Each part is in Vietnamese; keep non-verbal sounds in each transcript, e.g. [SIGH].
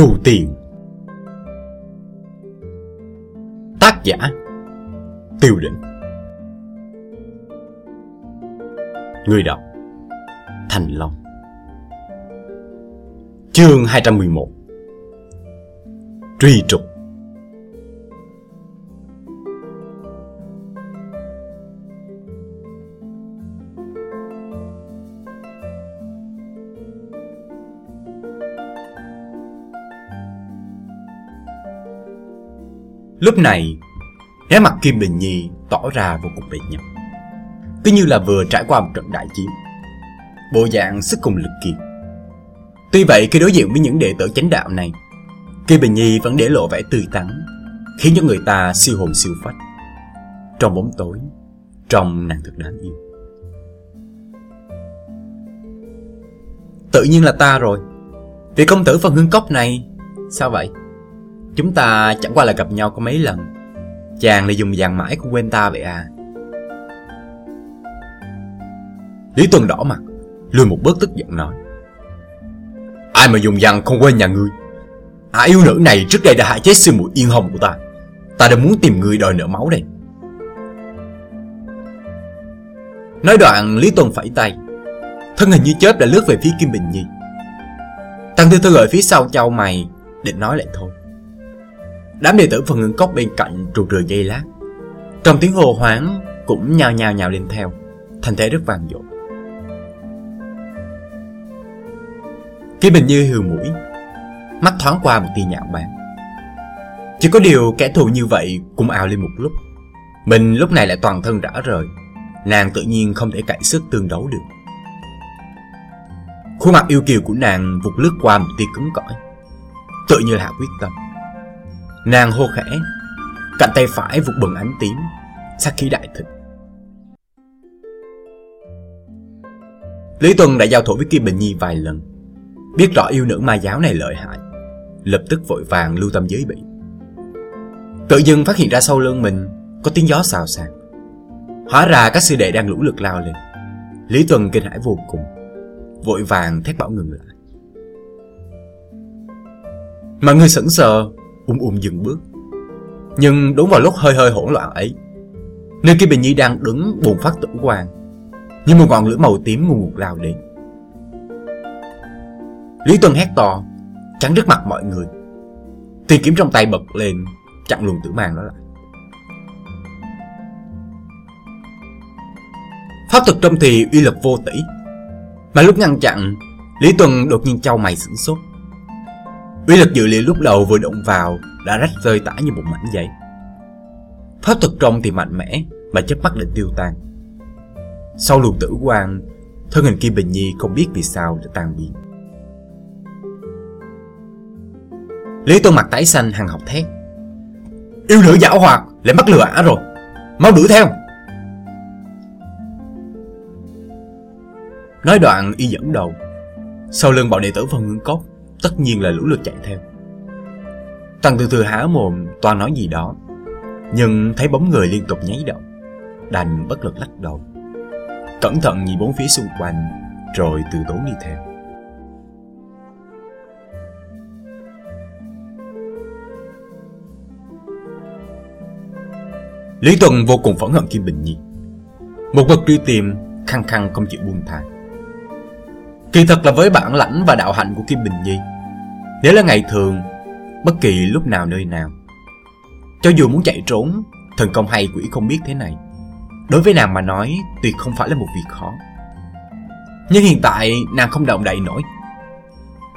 Thu Tiền. Tác giả Tiêu Định. Người đọc Thành Long. Chương 211 Truy trục. Lúc này, nét mặt Kim Bình Nhi tỏ ra vô cùng mệt nhọc. Cứ như là vừa trải qua một trận đại chiến. Bộ dạng sức cùng lực kiệt. Tuy vậy khi đối diện với những đệ tử chánh đạo này, Kim Bình Nhi vẫn để lộ vẻ tươi tắn, khiến cho người ta siêu hồn siêu phách. Trong bóng tối, trong nàng thật đáng yêu. Tự nhiên là ta rồi. Vị công tử phần hương cốc này, sao vậy? Chúng ta chẳng qua là gặp nhau có mấy lần. Chàng lại dùng vàng mãi không quên ta vậy à? Lý Tuân đỏ mặt, Lùi một bước tức giận nói. Ai mà dùng vàng không quên nhà ngươi? Ả yêu nữ này trước đây đã hại chết sư muội yên hồng của ta. Ta đã muốn tìm người đòi nợ máu đây. Nói đoạn, Lý Tuân phẩy tay. Thân hình như chớp đã lướt về phía Kim Bình Nhi. Tăng Thư Thư ở phía sau châu mày, Định nói lại thôi. Đám đệ tử phần ngưng cốc bên cạnh trù rừa dây lát. Trong tiếng hồ hoáng cũng nhào nhào nhào lên theo Thành thế rất vàng dội. Khi Bình Như hừ mũi, Mắt thoáng qua một tia nhạo báng. Chỉ có điều kẻ thù như vậy cũng ào lên một lúc. Mình lúc này lại toàn thân rã rời, Nàng tự nhiên không thể cậy sức tương đấu được. Khuôn mặt yêu kiều của nàng vụt lướt qua một tia cứng cỏi Tự như là quyết tâm. Nàng hô khẽ, Cạnh tay phải vụt bừng ánh tím, Sát khí đại thịnh Lý Tuân đã giao thủ với Kim Bình Nhi vài lần, Biết rõ yêu nữ ma giáo này lợi hại, Lập tức vội vàng lưu tâm giới bị. Tự dưng phát hiện ra sau lưng mình Có tiếng gió xào xạc. Hóa ra các sư đệ đang lũ lực lao lên. Lý Tuân kinh hãi vô cùng, Vội vàng thét bảo ngừng lại. Mọi người sững sờ ung ung dừng bước. Nhưng đúng vào lúc hơi hơi hỗn loạn ấy, nơi kia Bình Nhi đang đứng bùng phát tử quang, như một ngọn lửa màu tím ngu ngục lao đến. Lý Tuân hét to, chắn trước mặt mọi người. Thì kiếm trong tay bật lên, chặn luồng tử màng đó lại. Pháp thuật trong thì uy lực vô tỷ, mà lúc ngăn chặn, Lý Tuân đột nhiên trao mày sửng sốt. Uy lực dự liệu lúc đầu vừa động vào đã rách rơi tả như một mảnh giấy. Pháp thuật trong thì mạnh mẽ mà chớp mắt định tiêu tan. Sau luồng tử quang, thân hình Kim Bình Nhi không biết vì sao đã tan biến. Lý Tôn mặt tái xanh hàng học thét. Yêu nữ giả hoạt lại mắc lừa ả rồi. Mau đuổi theo. Nói đoạn y dẫn đầu. Sau lưng bọn đệ tử phần ngưng cốc tất nhiên là lũ lượt chạy theo. Tăng từ từ há mồm toàn nói gì đó, nhưng thấy bóng người liên tục nháy động, đành bất lực lắc đầu. Cẩn thận nhìn bốn phía xung quanh, rồi từ tốn đi theo. Lý Tuần vô cùng phẫn hận Kim Bình Nhi. Một vật truy tìm, khăng khăng không chịu buông thả. Kỳ thật là với bản lãnh và đạo hạnh của Kim Bình Nhi nếu là ngày thường, Bất kỳ lúc nào nơi nào, Cho dù muốn chạy trốn, Thần công hay quỷ không biết thế này. Đối với nàng mà nói, Tuyệt không phải là một việc khó. Nhưng hiện tại, nàng không động đậy nổi.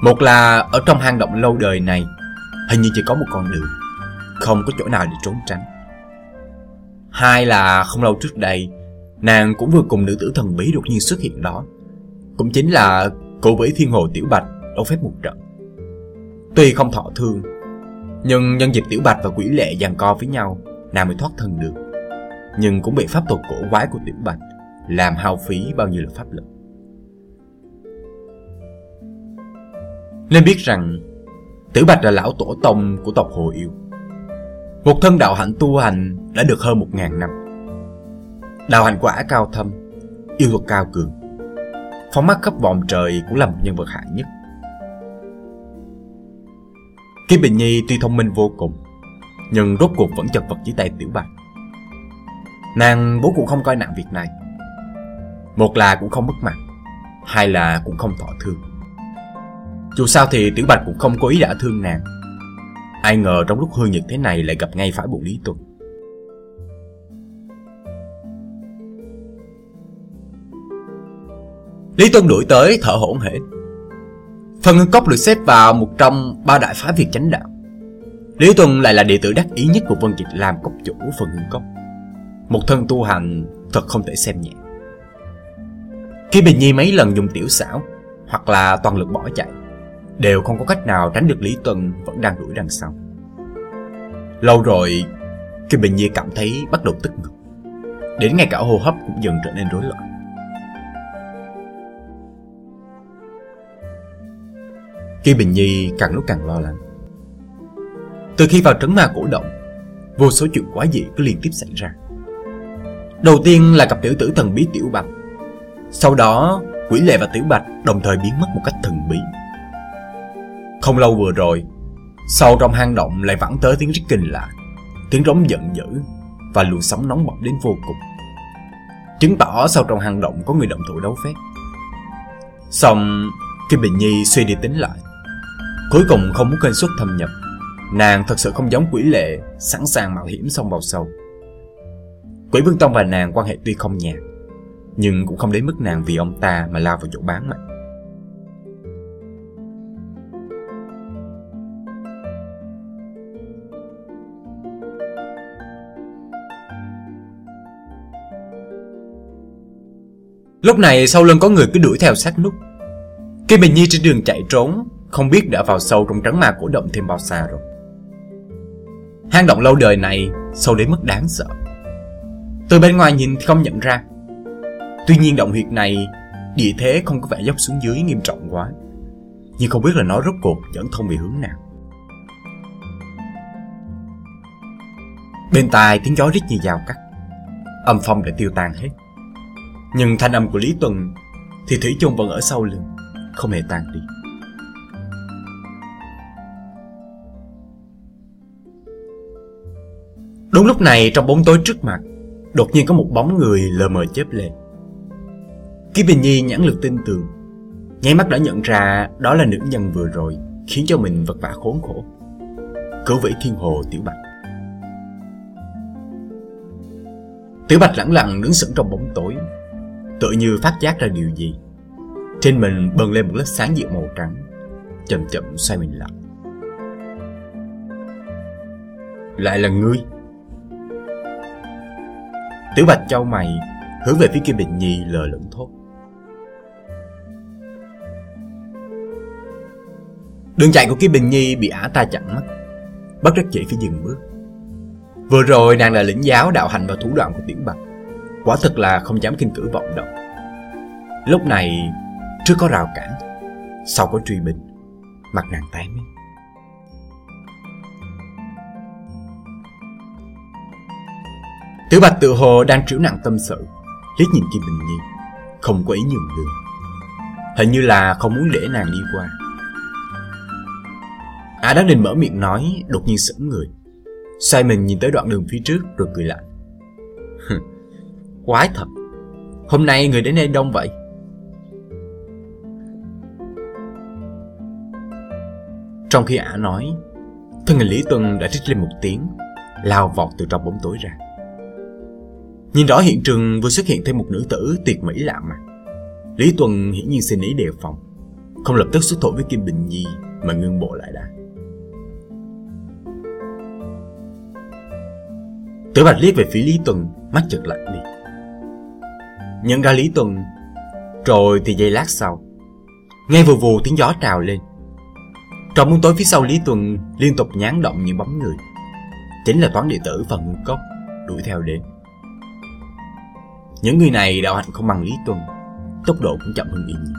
Một là, ở trong hang động lâu đời này, Hình như chỉ có một con đường, Không có chỗ nào để trốn tránh. Hai là, không lâu trước đây, Nàng cũng vừa cùng nữ tử thần bí đột nhiên xuất hiện đó. Cũng chính là cô với thiên hồ Tiểu Bạch đấu phép một trận. Tuy không thọ thương, nhưng nhân dịp Tiểu Bạch và quỷ lệ giằng co với nhau, nàng mới thoát thân được. Nhưng cũng bị pháp thuật cổ quái của Tiểu Bạch làm hao phí bao nhiêu là pháp lực. Nên biết rằng Tiểu Bạch là lão tổ tông của tộc Hồ Yêu. Một thân đạo hạnh tu hành đã được hơn một ngàn năm. Đạo hạnh quả cao thâm, yêu thuật cao cường phóng mắt khắp vòng trời cũng là một nhân vật hạng nhất. Kim Bình Nhi tuy thông minh vô cùng, nhưng rốt cuộc vẫn chật vật dưới tay Tiểu Bạch. Nàng bố cũng không coi nặng việc này. Một là cũng không mất mặt, hai là cũng không thọ thương. Dù sao thì Tiểu Bạch cũng không có ý đã thương nàng. Ai ngờ trong lúc hư nhật thế này lại gặp ngay phải bộ Lý Tuần. Lý Tuân đuổi tới thở hổn hển. Phần Ngân Cốc được xếp vào một trong ba đại phái Việt chánh đạo. Lý Tuân lại là đệ tử đắc ý nhất của Vân Dịch làm cốc chủ Phần Ngân Cốc. Một thân tu hành thật không thể xem nhẹ. Khi Bình Nhi mấy lần dùng tiểu xảo hoặc là toàn lực bỏ chạy, đều không có cách nào tránh được Lý Tuân vẫn đang đuổi đằng sau. Lâu rồi, khi Bình Nhi cảm thấy bắt đầu tức ngực. Đến ngay cả hô hấp cũng dần trở nên rối loạn. Khi Bình Nhi càng lúc càng lo lắng. Từ khi vào trấn ma cổ động, vô số chuyện quá dị cứ liên tiếp xảy ra. Đầu tiên là cặp tiểu tử thần bí Tiểu Bạch. Sau đó, Quỷ Lệ và Tiểu Bạch đồng thời biến mất một cách thần bí. Không lâu vừa rồi, sau trong hang động lại vẳng tới tiếng rít kinh lạ, tiếng rống giận dữ và luồng sóng nóng bỏng đến vô cùng. Chứng tỏ sau trong hang động có người động thủ đấu phép. Xong, khi Bình Nhi suy đi tính lại, cuối cùng không muốn kênh xuất thâm nhập, nàng thật sự không giống quỷ lệ, sẵn sàng mạo hiểm xông vào sâu. Quỷ Vương Tông và nàng quan hệ tuy không nhạt, nhưng cũng không đến mức nàng vì ông ta mà lao vào chỗ bán mà. Lúc này sau lưng có người cứ đuổi theo sát nút. Khi Bình Nhi trên đường chạy trốn, không biết đã vào sâu trong trấn ma cổ động thêm bao xa rồi. Hang động lâu đời này sâu đến mức đáng sợ. Từ bên ngoài nhìn thì không nhận ra. Tuy nhiên động huyệt này địa thế không có vẻ dốc xuống dưới nghiêm trọng quá. Nhưng không biết là nó rốt cuộc dẫn thông về hướng nào. Bên tai tiếng gió rít như dao cắt. Âm phong đã tiêu tan hết. Nhưng thanh âm của Lý Tuần thì Thủy chung vẫn ở sau lưng, không hề tan đi. Đúng lúc này trong bóng tối trước mặt, đột nhiên có một bóng người lờ mờ chớp lên. Kim Bình Nhi nhãn lực tin tưởng, nháy mắt đã nhận ra đó là nữ nhân vừa rồi khiến cho mình vật vả khốn khổ. Cứu vĩ thiên hồ Tiểu Bạch. Tiểu Bạch lẳng lặng đứng sững trong bóng tối, tự như phát giác ra điều gì. Trên mình bừng lên một lớp sáng dịu màu trắng, chậm chậm xoay mình lại. Lại là ngươi. Tiểu Bạch châu mày, hướng về phía Kim Bình Nhi lờ lẫn thốt. Đường chạy của Kim Bình Nhi bị ả ta chặn mắt, bất đắc chỉ phải dừng bước. Vừa rồi nàng là lĩnh giáo đạo hành và thủ đoạn của Tiểu Bạch, quả thật là không dám kinh cử vọng động. Lúc này, trước có rào cản, sau có truy binh, mặt nàng tái miếng. Tiểu Bạch tự hồ đang trĩu nặng tâm sự, liếc nhìn Kim Bình Nhi, không có ý nhường đường. Hình như là không muốn để nàng đi qua. Ả đã định mở miệng nói, đột nhiên sững người. Xoay mình nhìn tới đoạn đường phía trước rồi cười lạnh. Quái thật, hôm nay người đến đây đông vậy. Trong khi ả nói, thân hình Lý Tuân đã trích lên một tiếng, lao vọt từ trong bóng tối ra. Nhìn rõ hiện trường vừa xuất hiện thêm một nữ tử tuyệt mỹ lạ mặt. Lý Tuần hiển nhiên xin ý đề phòng, không lập tức xuất thủ với Kim Bình Nhi mà ngưng bộ lại đã. Tử Bạch liếc về phía Lý Tuần, mắt chợt lạnh đi. Nhận ra Lý Tuần, rồi thì giây lát sau, nghe vù vù tiếng gió trào lên. Trong bóng tối phía sau Lý Tuần liên tục nhán động những bóng người. Chính là toán địa tử và ngư cốc đuổi theo đến. Những người này đạo hạnh không bằng Lý Tuân, tốc độ cũng chậm hơn y nhiều.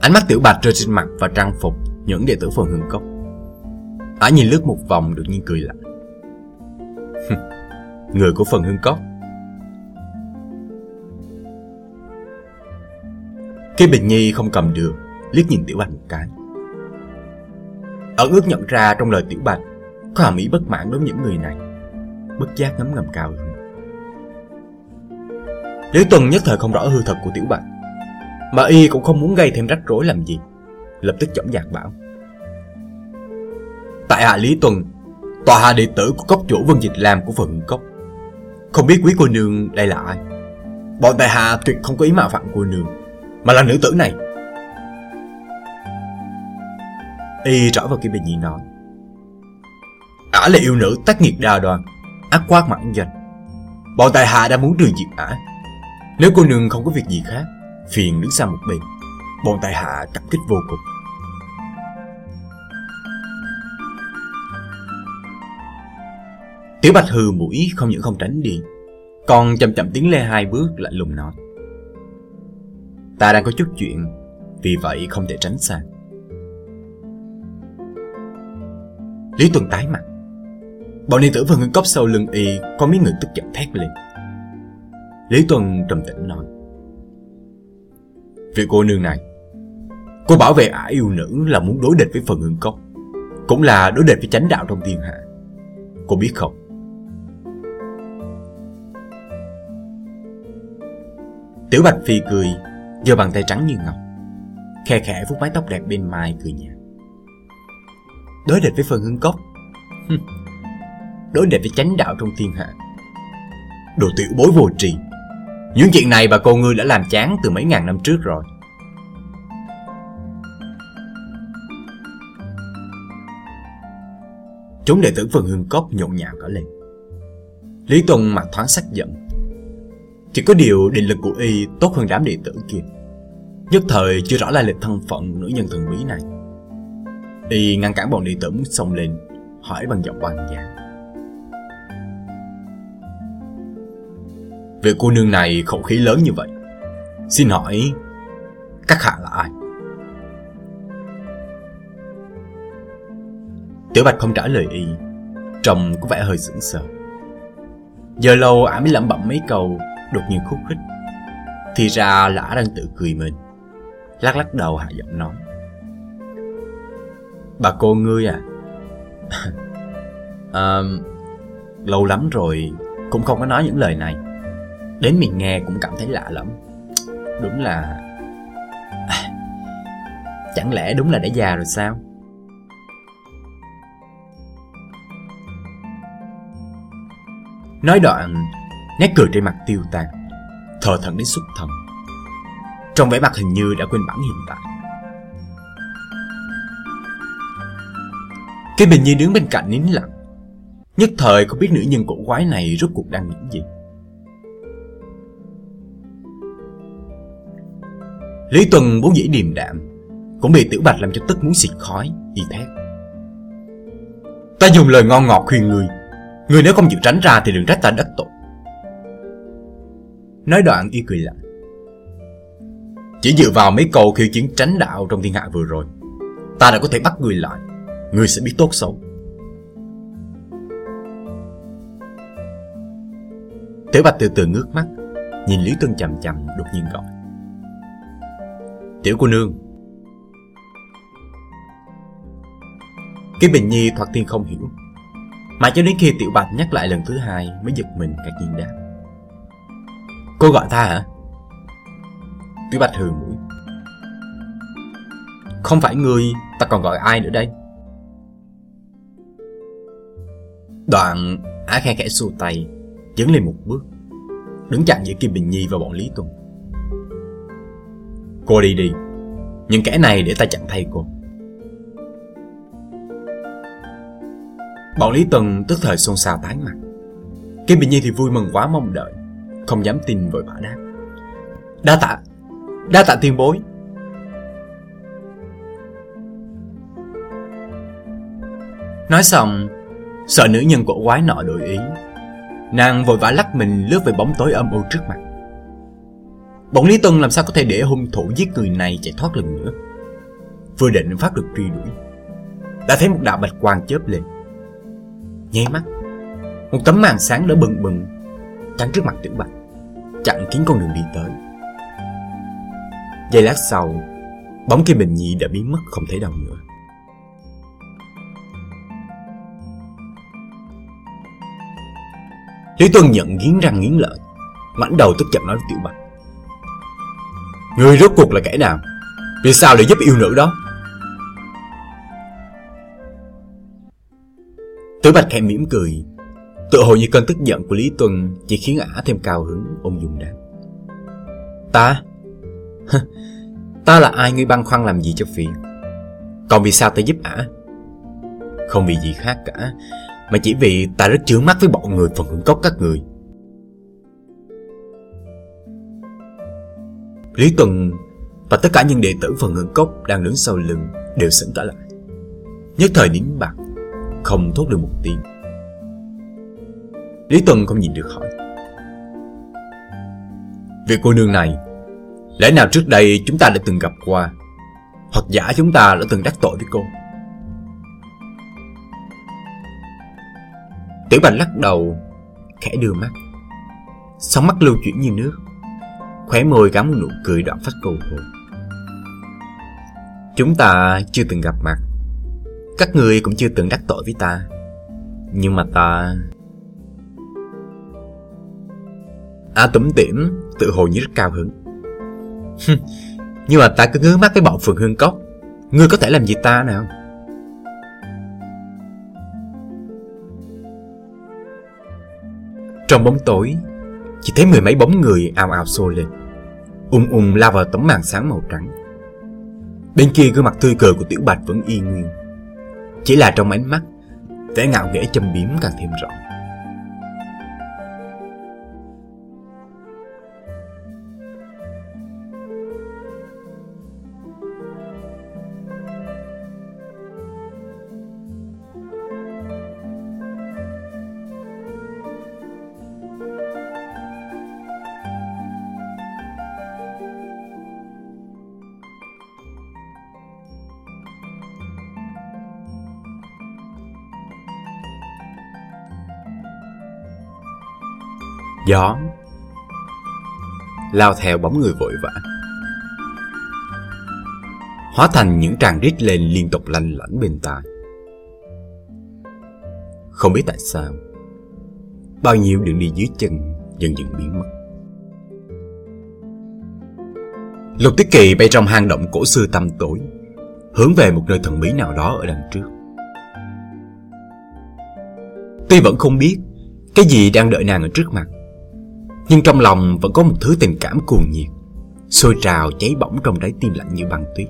Ánh mắt tiểu bạch rơi trên mặt và trang phục những đệ tử phần hương cốc. Ả nhìn lướt một vòng đột nhiên cười lạnh. người của phần hương cốc. Khi Bình Nhi không cầm được, liếc nhìn Tiểu Bạch một cái. Ẩn ước nhận ra trong lời Tiểu Bạch có hàm ý bất mãn đối với những người này, bất giác ngấm ngầm cao hơn. Lý Tuần nhất thời không rõ hư thật của Tiểu Bạch, mà y cũng không muốn gây thêm rắc rối làm gì, lập tức chõng dạc bảo. Tại hạ Lý Tuần, tòa hạ đệ tử của cốc chủ Vân Dịch Lam của phần cốc. Không biết quý cô nương đây là ai? Bọn tại hạ tuyệt không có ý mạo phạm cô nương, mà là nữ tử này. Y trở vào cái bình nhi nói. Ả là yêu nữ tác nghiệt đa đoan, ác quát mãn danh. Bọn tài hạ đã muốn trừ diệt ả. Nếu cô nương không có việc gì khác, phiền đứng sang một bên. Bọn tài hạ cảm kích vô cùng. Tiểu Bạch hừ mũi không những không tránh đi, còn chậm chậm tiến lên hai bước lại lùng nói. Ta đang có chút chuyện, vì vậy không thể tránh xa. Lý Tuần tái mặt. Bọn đệ tử và ngưng cốc sau lưng y có mấy người tức giận thét lên. Lý Tuần trầm tĩnh nói. Vị cô nương này, cô bảo vệ ả yêu nữ là muốn đối địch với phần hương cốc, cũng là đối địch với chánh đạo trong thiên hạ. Cô biết không? Tiểu Bạch Phi cười, Giờ bàn tay trắng như ngọc, khe khẽ vuốt mái tóc đẹp bên mai cười nhạt. Đối địch với phần hương cốc, đối địch với chánh đạo trong thiên hạ. Đồ tiểu bối vô trì, những chuyện này bà cô ngươi đã làm chán từ mấy ngàn năm trước rồi. Chúng đệ tử phần hương cốc nhộn nhạo cả lên. Lý Tuân mặt thoáng sắc giận, chỉ có điều định lực của y tốt hơn đám đệ tử kia Nhất thời chưa rõ lai lịch thân phận nữ nhân thần bí này Y ngăn cản bọn đệ tử muốn xông lên, Hỏi bằng giọng oan gia Về cô nương này khẩu khí lớn như vậy, Xin hỏi, Các hạ là ai Tiểu Bạch không trả lời y, Trông có vẻ hơi sững sờ Giờ lâu ả mới lẩm bẩm mấy câu, đột nhiên khúc khích. Thì ra lã đang tự cười mình. Lắc lắc đầu hạ giọng nói. Bà cô ngươi à? [LAUGHS] à lâu lắm rồi cũng không có nói những lời này. Đến mình nghe cũng cảm thấy lạ lắm. Đúng là... [SIGHS] Chẳng lẽ đúng là đã già rồi sao? Nói đoạn, Nét cười trên mặt tiêu tan Thờ thận đến xuất thần Trong vẻ mặt hình như đã quên bản hiện tại Cái bình nhi đứng bên cạnh nín lặng, Nhất thời không biết nữ nhân cổ quái này rốt cuộc đang nghĩ gì. Lý Tuần vốn dĩ điềm đạm, Cũng bị Tiểu Bạch làm cho tức muốn xịt khói, Y thét. Ta dùng lời ngon ngọt khuyên người Người nếu không chịu tránh ra thì đừng trách ta đất tội. Nói đoạn y cười lạnh. Chỉ dựa vào mấy câu khiêu chiến tránh đạo trong thiên hạ vừa rồi, Ta đã có thể bắt người lại. Người sẽ biết tốt xấu Tiểu Bạch từ từ ngước mắt Nhìn Lý Tuân chầm chầm đột nhiên gọi Tiểu cô nương Cái Bình Nhi thoạt tiên không hiểu Mà cho đến khi Tiểu Bạch nhắc lại lần thứ hai Mới giật mình ngạc nhiên đáp Cô gọi ta hả? Tiểu Bạch hừ mũi. Không phải người, ta còn gọi ai nữa đây? Đoạn, Á khe khẽ xua tay, dấn lên một bước, đứng chặn giữa Kim Bình Nhi và bọn Lý Tùng. Cô đi đi, nhưng kẻ này để ta chặn thay cô. Bọn Lý Tùng tức thời xôn xao tái mặt. Kim Bình Nhi thì vui mừng quá mong đợi. Không dám tin vội vã đáp Đa tạ Đa tạ tiên bối Nói xong Sợ nữ nhân của quái nọ đổi ý Nàng vội vã lắc mình lướt về bóng tối âm u trước mặt Bọn Lý Tuân làm sao có thể để hung thủ giết người này chạy thoát lần nữa Vừa định phát được truy đuổi Đã thấy một đạo bạch quang chớp lên Nháy mắt Một tấm màn sáng đỡ bừng bừng chắn trước mặt Tiểu Bạch, chặn kín con đường đi tới. Giây lát sau, bóng kia Bình nhị đã biến mất không thấy đâu nữa. Lý Tuân nhận nghiến răng nghiến lợi, ngoảnh đầu tức giận nói với Tiểu Bạch. Người rốt cuộc là kẻ nào? Vì sao lại giúp yêu nữ đó? Tiểu Bạch khẽ mỉm cười, tự hồ như cơn tức giận của Lý Tuân chỉ khiến ả thêm cao hứng ôm dùng đáp. Ta? ta là ai ngươi băn khoăn làm gì cho phiền? Còn vì sao ta giúp ả? Không vì gì khác cả, mà chỉ vì ta rất chướng mắt với bọn người phần hưởng cốc các người. Lý Tuần và tất cả những đệ tử phần hưởng cốc đang đứng sau lưng đều sững cả lại. Nhất thời nín bạc, không thốt được một tiếng. Lý Tuần không nhìn được hỏi. Việc cô nương này, lẽ nào trước đây chúng ta đã từng gặp qua, hoặc giả chúng ta đã từng đắc tội với cô? Tiểu Bạch lắc đầu, khẽ đưa mắt. Sóng mắt lưu chuyển như nước, khóe môi gắn một nụ cười đoạn phát cầu hồn. Chúng ta chưa từng gặp mặt, các người cũng chưa từng đắc tội với ta. Nhưng mà ta... À tủm tỉm, tự hồ như rất cao hứng. [LAUGHS] Nhưng mà ta cứ ngứa mắt với bọn phường hương cốc. Ngươi có thể làm gì ta nào? Trong bóng tối, chỉ thấy mười mấy bóng người ào ào xô lên, ung ung lao vào tấm màn sáng màu trắng. Bên kia gương mặt tươi cười của Tiểu Bạch vẫn y nguyên, chỉ là trong ánh mắt, vẻ ngạo nghễ châm biếm càng thêm rõ. Gió. Lao theo bóng người vội vã. Hóa thành những tràng rít lên liên tục lanh lảnh bên tai. Không biết tại sao, Bao nhiêu đường đi dưới chân dần dần biến mất. Lục Tiết Kỳ bay trong hang động cổ xưa tăm tối, Hướng về một nơi thần bí nào đó ở đằng trước. Tuy vẫn không biết Cái gì đang đợi nàng ở trước mặt nhưng trong lòng vẫn có một thứ tình cảm cuồng nhiệt, Sôi trào cháy bỏng trong trái tim lạnh như băng tuyết.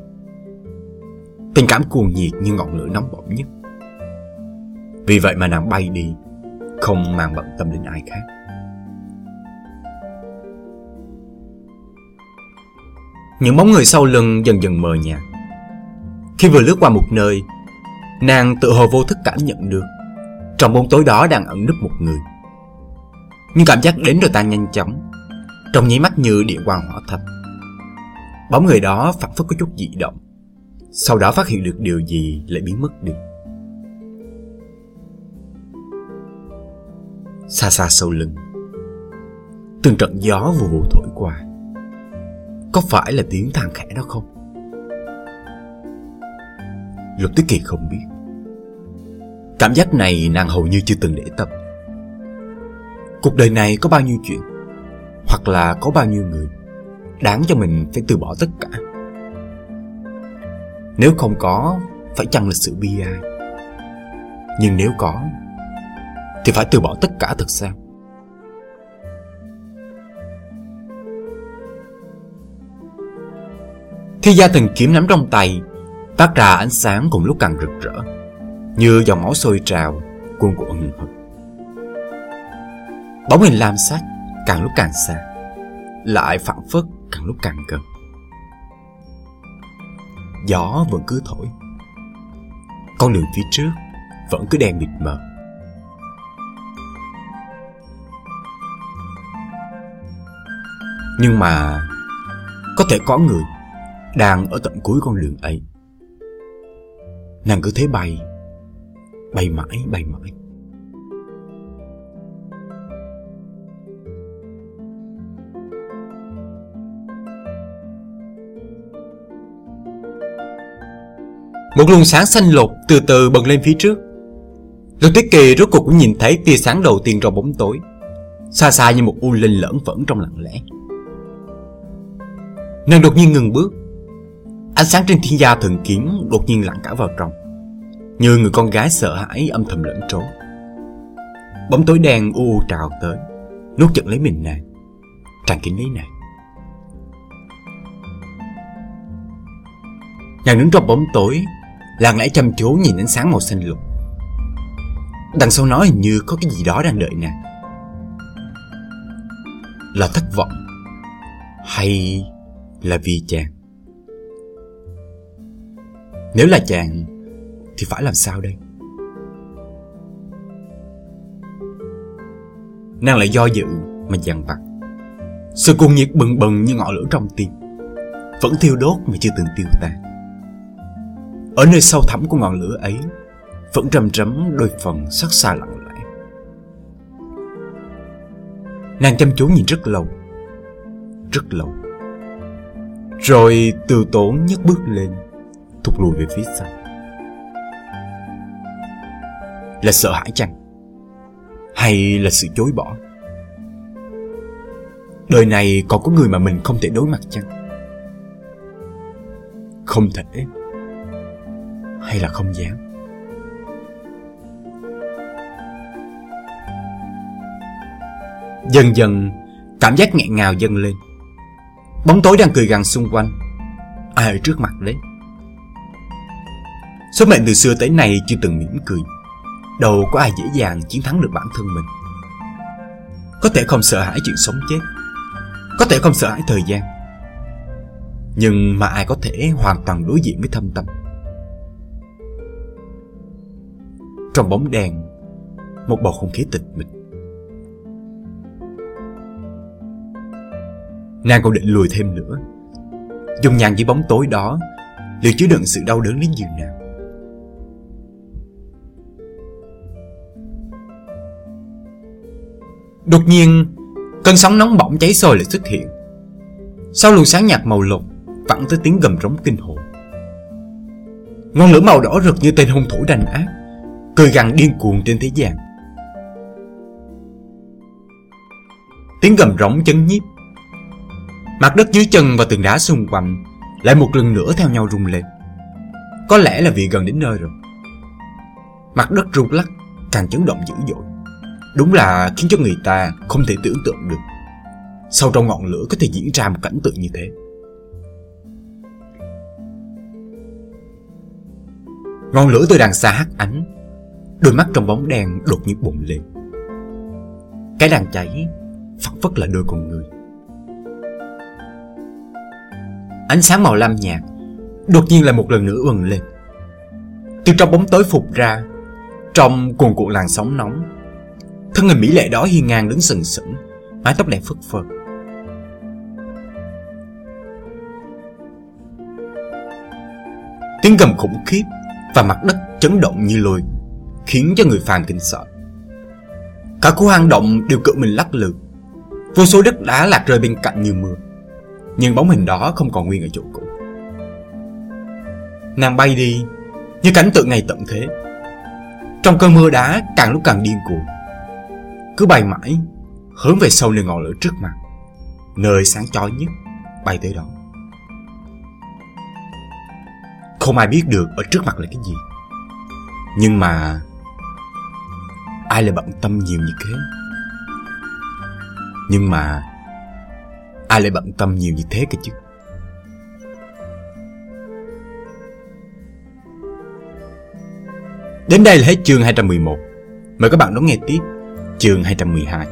Tình cảm cuồng nhiệt như ngọn lửa nóng bỏng nhất. Vì vậy mà nàng bay đi, Không mang bận tâm đến ai khác. Những bóng người sau lưng dần dần mờ nhạt. Khi vừa lướt qua một nơi, Nàng tự hồ vô thức cảm nhận được, Trong bóng tối đó đang ẩn nấp một người nhưng cảm giác đến rồi tan nhanh chóng. Trong nháy mắt như điện quang hỏa thạch. Bóng người đó phản phất có chút dị động. Sau đó phát hiện được điều gì lại biến mất đi. Xa xa sau lưng, Từng trận gió vù vù thổi qua. Có phải là tiếng than khẽ đó không? Lục Tuyết Kỳ không biết. Cảm giác này nàng hầu như chưa từng để tâm. Cuộc đời này có bao nhiêu chuyện, Hoặc là có bao nhiêu người, Đáng cho mình phải từ bỏ tất cả. Nếu không có, Phải chăng là sự bi ai? Nhưng nếu có, Thì phải từ bỏ tất cả thật sao? Khi gia thần kiếm nắm trong tay, Phát ra ánh sáng cùng lúc càng rực rỡ, Như dòng máu sôi trào Cuồn cuộn hừng hực Bóng hình lam sắc, càng lúc càng xa. Lại phản phất, càng lúc càng gần. Gió vẫn cứ thổi. Con đường phía trước vẫn cứ đen mịt mờ. Nhưng mà Có thể có người Đang ở tận cuối con đường ấy. Nàng cứ thế bay Bay mãi bay mãi. Một luồng sáng xanh lục từ từ bừng lên phía trước. Lục Tuyết Kỳ rốt cuộc cũng nhìn thấy tia sáng đầu tiên trong bóng tối, Xa xa như một u linh lẫn vẫn trong lặng lẽ. Nàng đột nhiên ngừng bước. Ánh sáng trên thiên gia thần kiếm đột nhiên lặn cả vào trong, Như người con gái sợ hãi âm thầm lẫn trốn. Bóng tối đen u u trào tới, Nuốt chật lấy mình nàng, Tràn kín lấy nàng. Nàng đứng trong bóng tối Lặng lẽ chăm chú nhìn ánh sáng màu xanh lục. Đằng sau nó hình như có cái gì đó đang đợi nàng Là thất vọng Hay là vì chàng? Nếu là chàng Thì phải làm sao đây? Nàng lại do dự mà dằn vặt. Sự cuồng nhiệt bừng bừng như ngọn lửa trong tim. Vẫn thiêu đốt mà chưa từng tiêu tan. Ở nơi sâu thẳm của ngọn lửa ấy, Vẫn trầm trấm đôi phần sắc xa lặng lẽ. Nàng chăm chú nhìn rất lâu Rất lâu. Rồi từ tốn nhấc bước lên, Thụt lùi về phía sau. Là sợ hãi chăng? Hay là sự chối bỏ? Đời này còn có người mà mình không thể đối mặt chăng? Không thể hay là không dám? Dần dần, cảm giác nghẹn ngào dâng lên. Bóng tối đang cười gằn xung quanh. Ai ở trước mặt đấy? Số mệnh từ xưa tới nay chưa từng mỉm cười. Đâu có ai dễ dàng chiến thắng được bản thân mình. Có thể không sợ hãi chuyện sống chết. Có thể không sợ hãi thời gian. Nhưng mà ai có thể hoàn toàn đối diện với thâm tâm? Trong bóng đèn một bầu không khí tịch mịch nàng còn định lùi thêm nữa dùng nhàn dưới bóng tối đó liệu chứa đựng sự đau đớn đến giường nào Đột nhiên, cơn sóng nóng bỏng cháy sôi lại xuất hiện. Sau luồng sáng nhạt màu lục, vẳng tới tiếng gầm rống kinh hồn. Ngọn lửa màu đỏ rực như tên hung thủ đành ác, cười gằn điên cuồng trên thế gian. Tiếng gầm rống chấn nhiếp. Mặt đất dưới chân và tường đá xung quanh lại một lần nữa theo nhau rung lên. Có lẽ là vì gần đến nơi rồi. Mặt đất rung lắc, càng chấn động dữ dội. Đúng là khiến cho người ta không thể tưởng tượng được Sau trong ngọn lửa có thể diễn ra một cảnh tượng như thế Ngọn lửa từ đằng xa hắt ánh Đôi mắt trong bóng đen đột nhiên bùng lên. Cái đang cháy phẳng phất là đôi con người. Ánh sáng màu lam nhạt Đột nhiên lại một lần nữa bừng lên. Từ trong bóng tối phục ra, Trong cuồn cuộn làn sóng nóng, Thân hình mỹ lệ đó hiên ngang đứng sừng sững, Mái tóc đẹp phất phơ. Tiếng gầm khủng khiếp Và mặt đất chấn động như lôi. Khiến cho người phàm kinh sợ. Cả khu hang động đều cự mình lắc lư. Vô số đất đá lạc rơi bên cạnh như mưa, Nhưng bóng hình đó không còn nguyên ở chỗ cũ. Nàng bay đi, Như cảnh tượng ngày tận thế. Trong cơn mưa đá càng lúc càng điên cuồng. Cứ bay mãi, Hướng về sâu nơi ngọn lửa trước mặt, Nơi sáng chói nhất Bay tới đó. Không ai biết được ở trước mặt là cái gì. Nhưng mà Ai lại bận tâm nhiều như thế? Nhưng mà Ai lại bận tâm nhiều như thế cơ chứ? Đến đây là hết chương 211 Mời các bạn đón nghe tiếp chương 212